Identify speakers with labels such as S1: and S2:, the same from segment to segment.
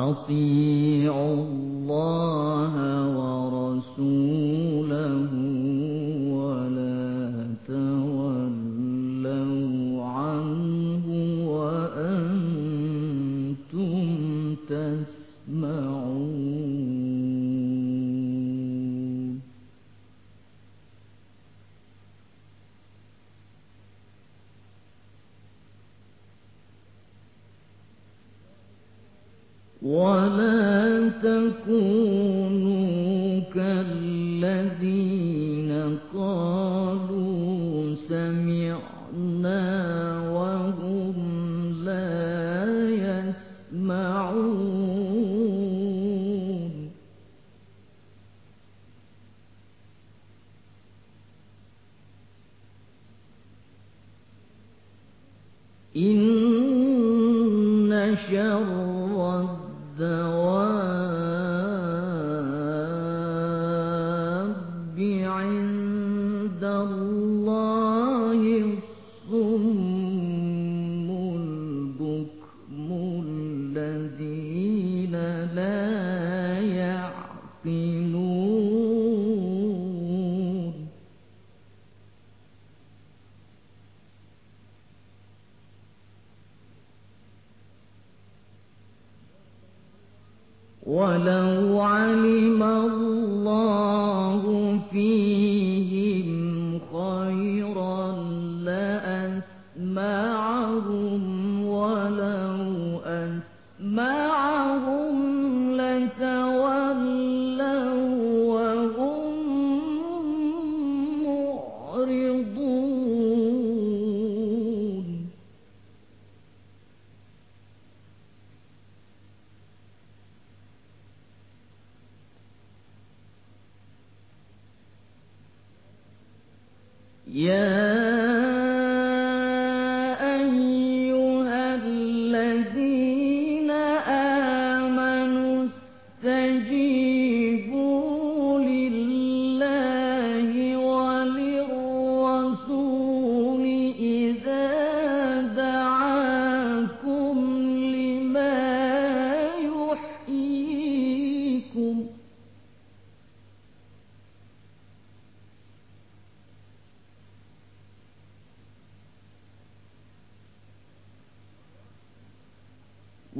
S1: أطيعوا الله ولا تكونوا كالذين قالوا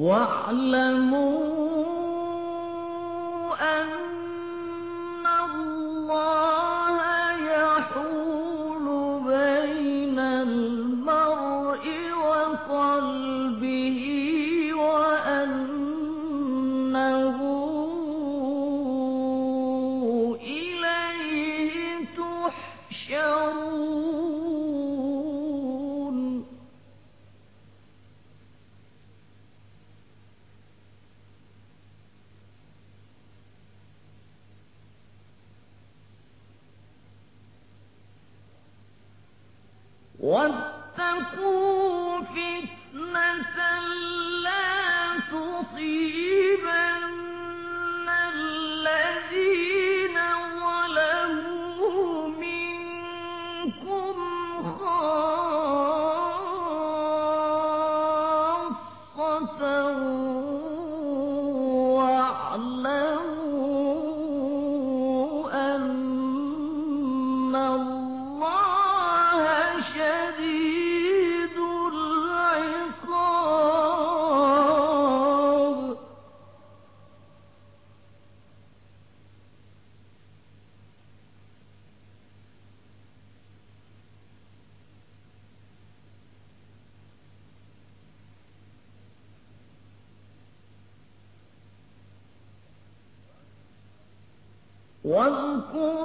S1: واعلموا أن واتقوا فتنة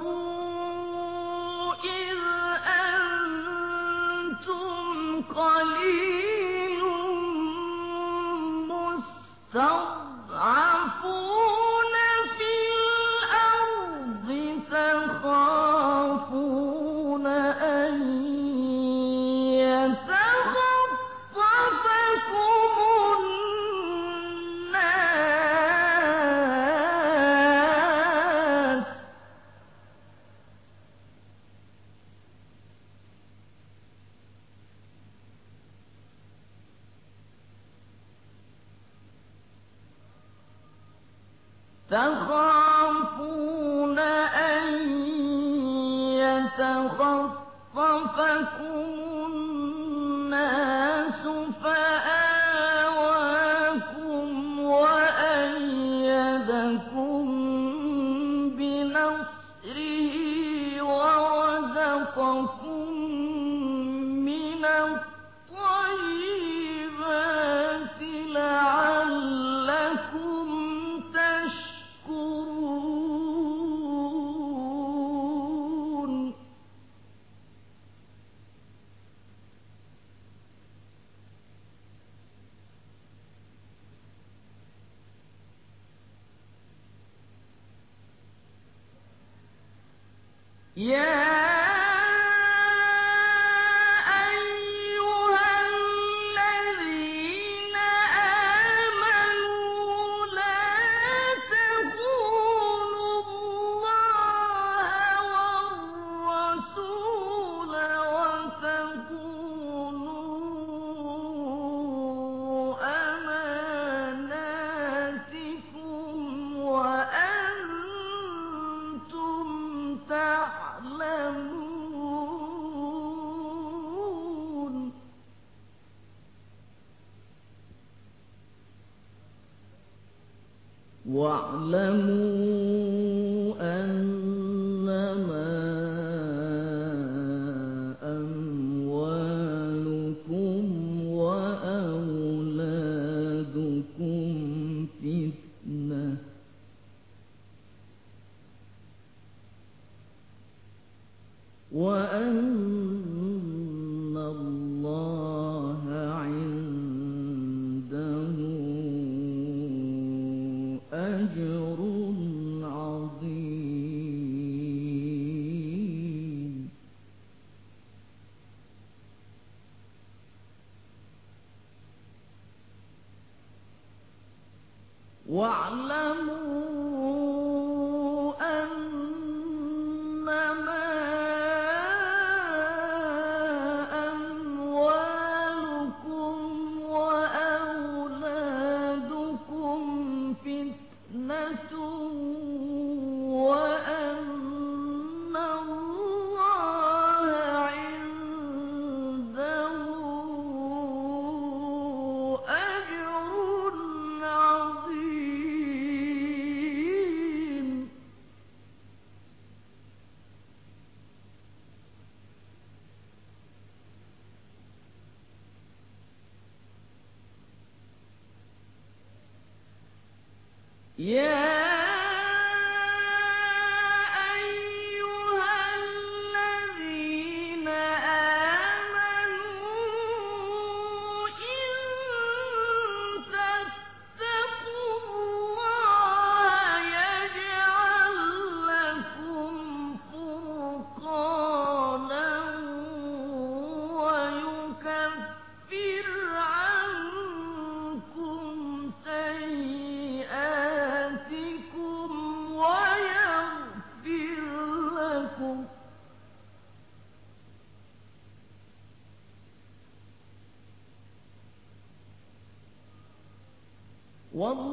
S1: واذكروا إذ أنتم قليل مستضعفون في الأرض تخافون 光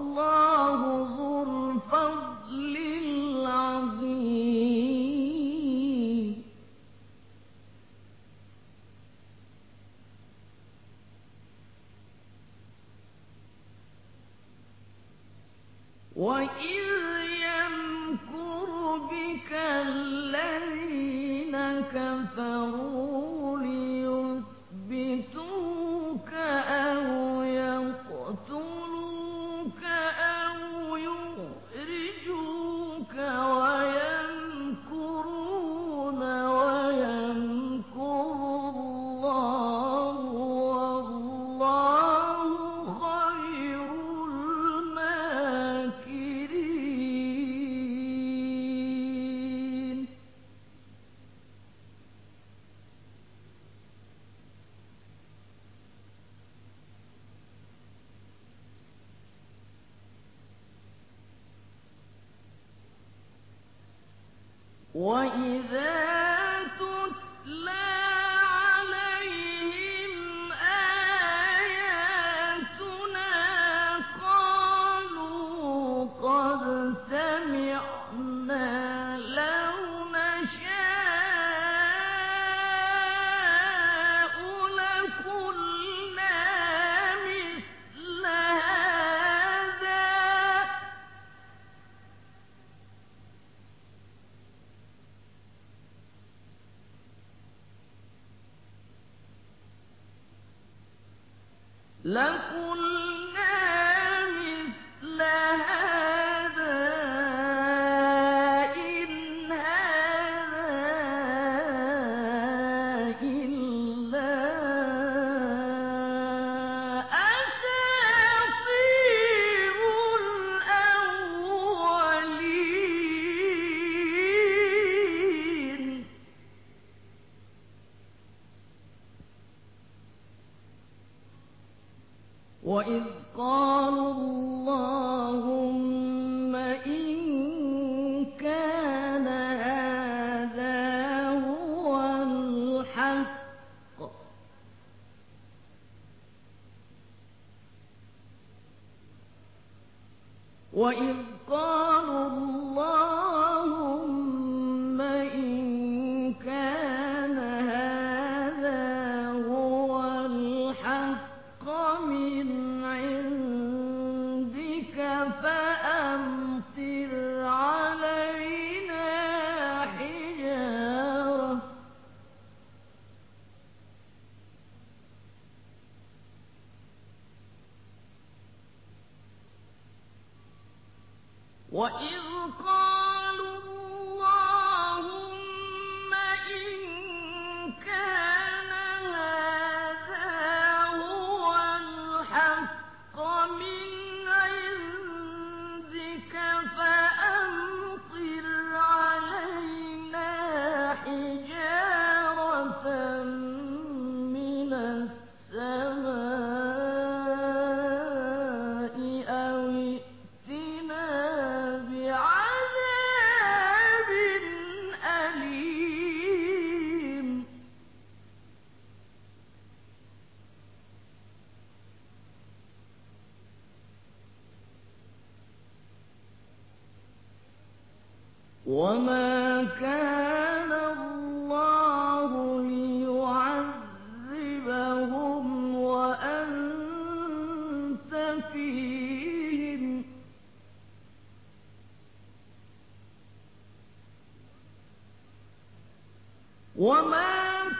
S1: الله ذو الفضل وإذا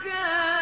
S1: كان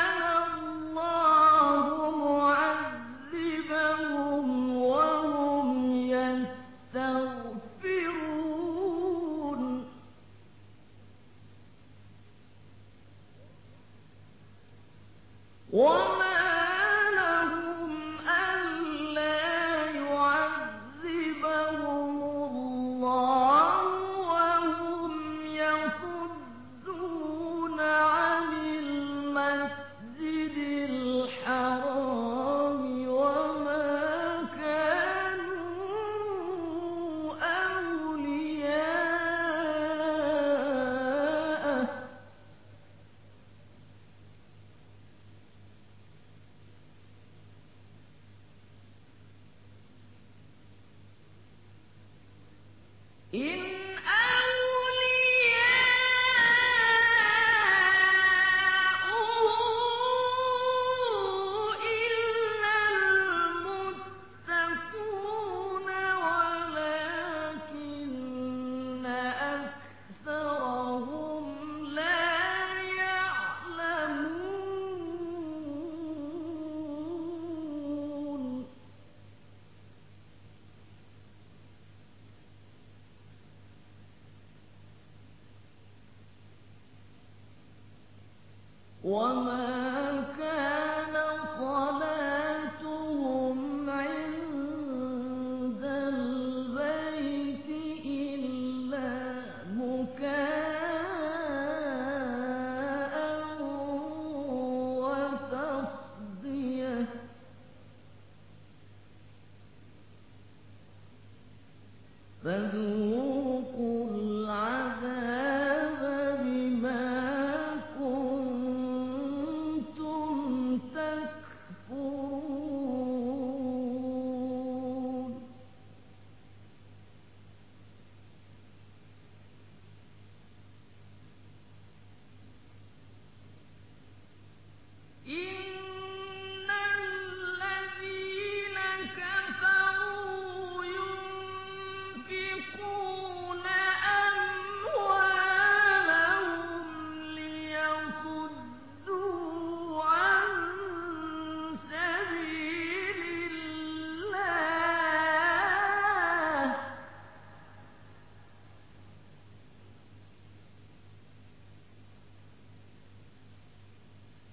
S1: وما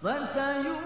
S1: فسينفقونها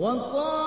S1: وقاتلوهم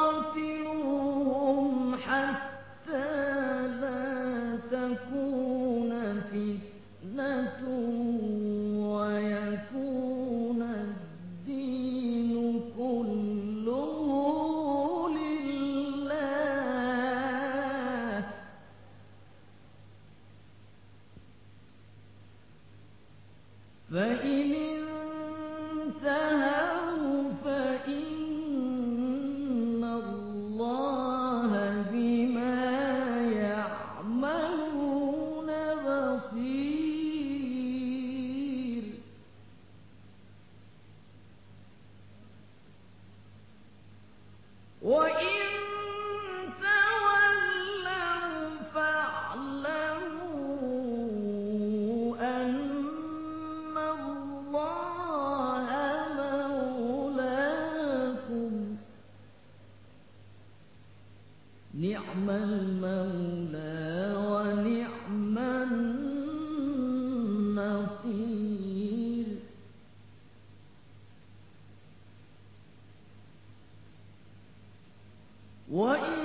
S1: وإن